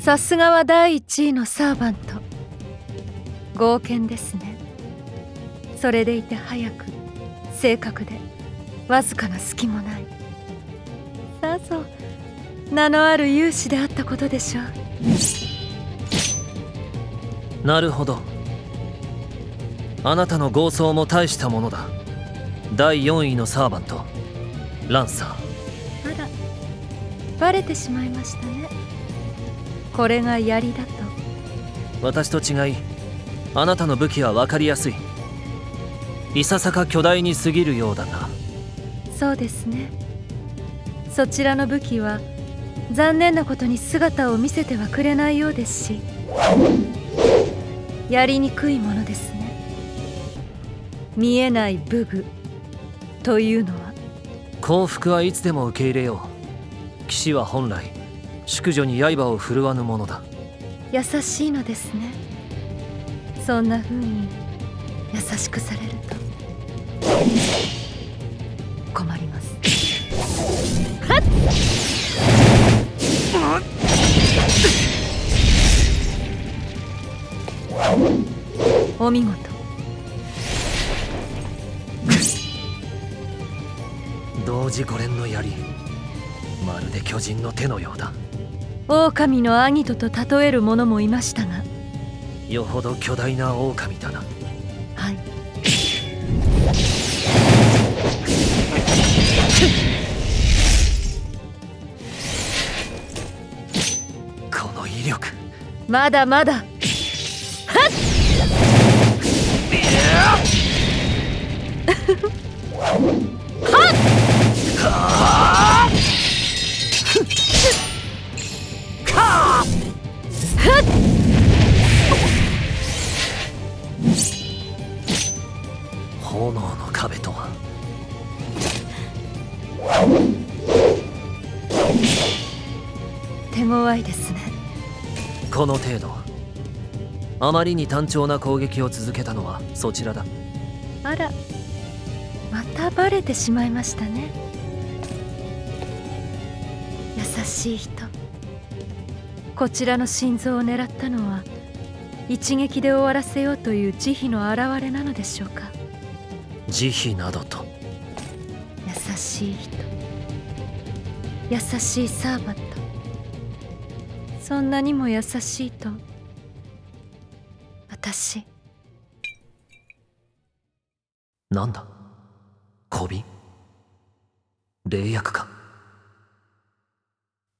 さすがは第一位のサーバント。冒険ですね。それでいて早く正確でわずかな隙もない。さぞ名のある勇士であったことでしょう。なるほど。あなたの豪壮も大したものだ。第4位のサーバント。ランサー。あらバレてしまいましたね。これが槍だと。私と違いあなたの武器は分かりやすい。いささか巨大に過ぎるようだがそうですねそちらの武器は残念なことに姿を見せてはくれないようですしやりにくいものですね。見えない武具というのは。幸福はいつでも受け入れよう。騎士は本来淑女に刃を振るわぬものだ。優しいのですね。そんな風に優しくされると困りますお見事。同時五連の槍。まるで巨人の手のようだ。狼の兄とと例える者もいましたが。よほど巨大な狼だな。はいまだまだ。はっはっ炎の壁とは。手強いですねこの程度。あまりに単調な攻撃を続けたのはそちらだ。あらまたバレてしまいましたね。優しい人。こちらの心臓を狙ったのは一撃で終わらせようという慈悲の表れなのでしょうか。慈悲などと。優しい人。優しいサーバントそんなにも優しいと。私。なんだ？小瓶霊薬か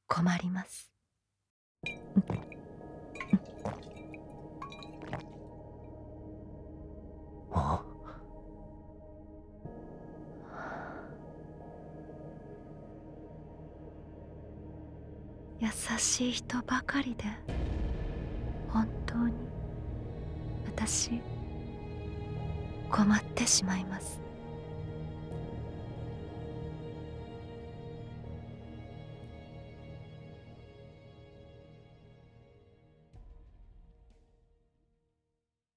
困ります優しい人ばかりで本当に私困ってしまいます。